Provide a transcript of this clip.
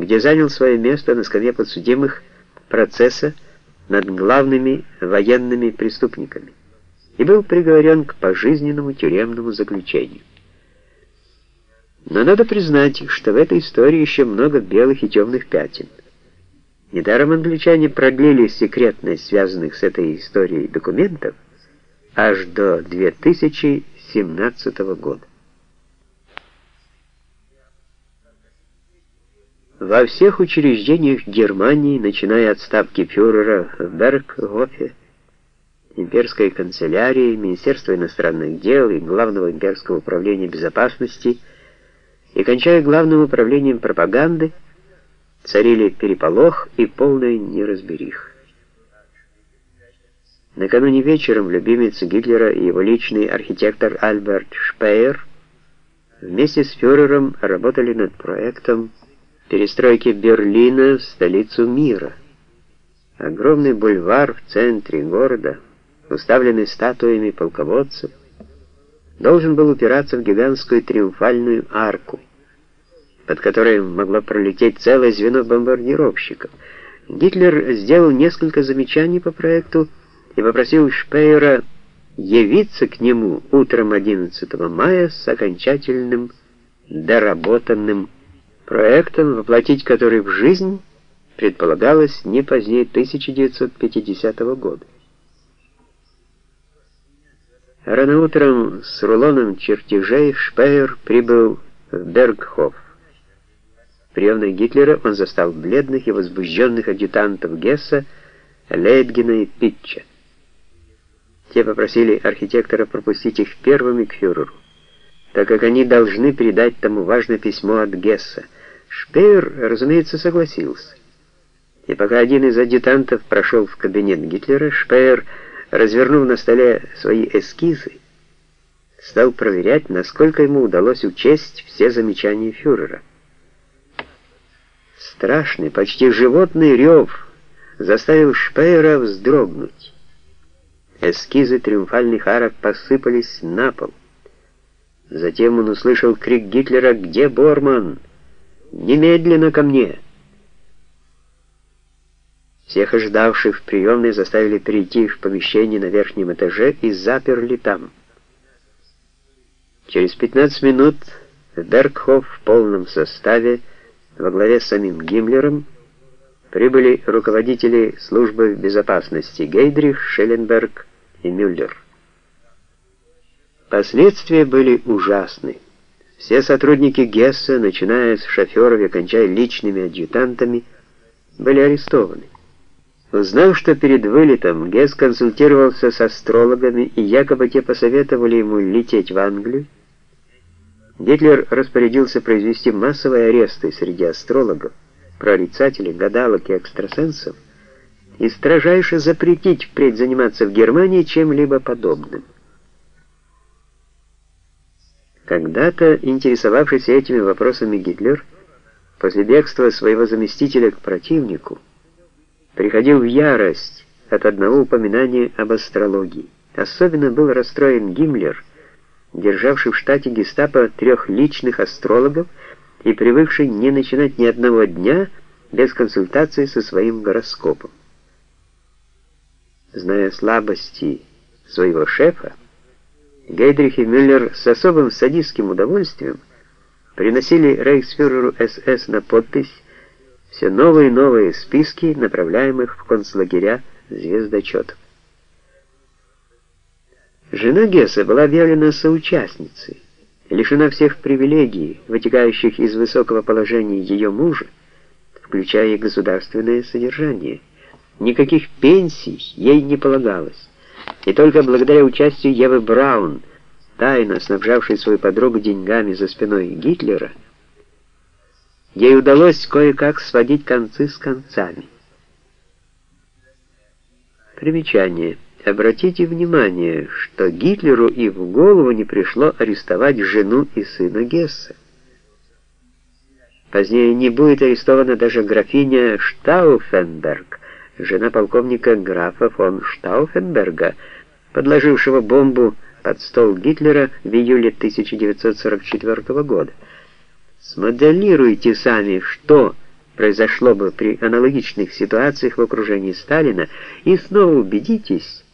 где занял свое место на скамье подсудимых процесса над главными военными преступниками и был приговорен к пожизненному тюремному заключению. Но надо признать, что в этой истории еще много белых и темных пятен. Недаром англичане продлили секретность связанных с этой историей документов аж до 2017 года. Во всех учреждениях Германии, начиная от ставки фюрера в Бергхофе, имперской канцелярии, Министерства иностранных дел и Главного имперского управления безопасности и кончая Главным управлением пропаганды, царили переполох и полная неразберих. Накануне вечером любимец Гитлера и его личный архитектор Альберт Шпеер вместе с фюрером работали над проектом перестройки Берлина в столицу мира. Огромный бульвар в центре города, уставленный статуями полководцев, должен был упираться в гигантскую триумфальную арку, под которой могло пролететь целое звено бомбардировщиков. Гитлер сделал несколько замечаний по проекту и попросил Шпеера явиться к нему утром 11 мая с окончательным доработанным проектом, воплотить который в жизнь предполагалось не позднее 1950 года. Рано утром с рулоном чертежей Шпеер прибыл в Бергхоф. В приемной Гитлера он застал бледных и возбужденных адъютантов Гесса, Лейдгена и Питча. Те попросили архитектора пропустить их первыми к фюреру, так как они должны передать тому важное письмо от Гесса — Шпеер, разумеется, согласился. И пока один из адъютантов прошел в кабинет Гитлера, Шпеер, развернув на столе свои эскизы, стал проверять, насколько ему удалось учесть все замечания фюрера. Страшный, почти животный рев заставил Шпеера вздрогнуть. Эскизы триумфальных арок посыпались на пол. Затем он услышал крик Гитлера «Где Борман?». Немедленно ко мне!» Всех ожидавших в приемной заставили перейти в помещение на верхнем этаже и заперли там. Через 15 минут Бергхоф в полном составе во главе с самим Гиммлером прибыли руководители службы безопасности Гейдрих, Шелленберг и Мюллер. Последствия были ужасны. Все сотрудники Гесса, начиная с шоферов и кончая личными адъютантами, были арестованы. Узнав, что перед вылетом Гесс консультировался с астрологами и якобы те посоветовали ему лететь в Англию, Гитлер распорядился произвести массовые аресты среди астрологов, прорицателей, гадалок и экстрасенсов и строжайше запретить впредь заниматься в Германии чем-либо подобным. Когда-то интересовавшийся этими вопросами Гитлер, после бегства своего заместителя к противнику, приходил в ярость от одного упоминания об астрологии. Особенно был расстроен Гиммлер, державший в штате гестапо трех личных астрологов и привыкший не начинать ни одного дня без консультации со своим гороскопом. Зная слабости своего шефа, Гейдрих и Мюллер с особым садистским удовольствием приносили рейхсфюреру СС на подпись все новые и новые списки направляемых в концлагеря звездочетов. Жена Гесса была объявлена соучастницей, лишена всех привилегий, вытекающих из высокого положения ее мужа, включая и государственное содержание. Никаких пенсий ей не полагалось и только благодаря участию Евы Браун, тайно снабжавшей свою подругу деньгами за спиной Гитлера, ей удалось кое-как сводить концы с концами. Примечание. Обратите внимание, что Гитлеру и в голову не пришло арестовать жену и сына Гесса. Позднее не будет арестована даже графиня Штауфенберг, жена полковника графа фон Штауфенберга, подложившего бомбу под стол Гитлера в июле 1944 года. Смоделируйте сами, что произошло бы при аналогичных ситуациях в окружении Сталина, и снова убедитесь,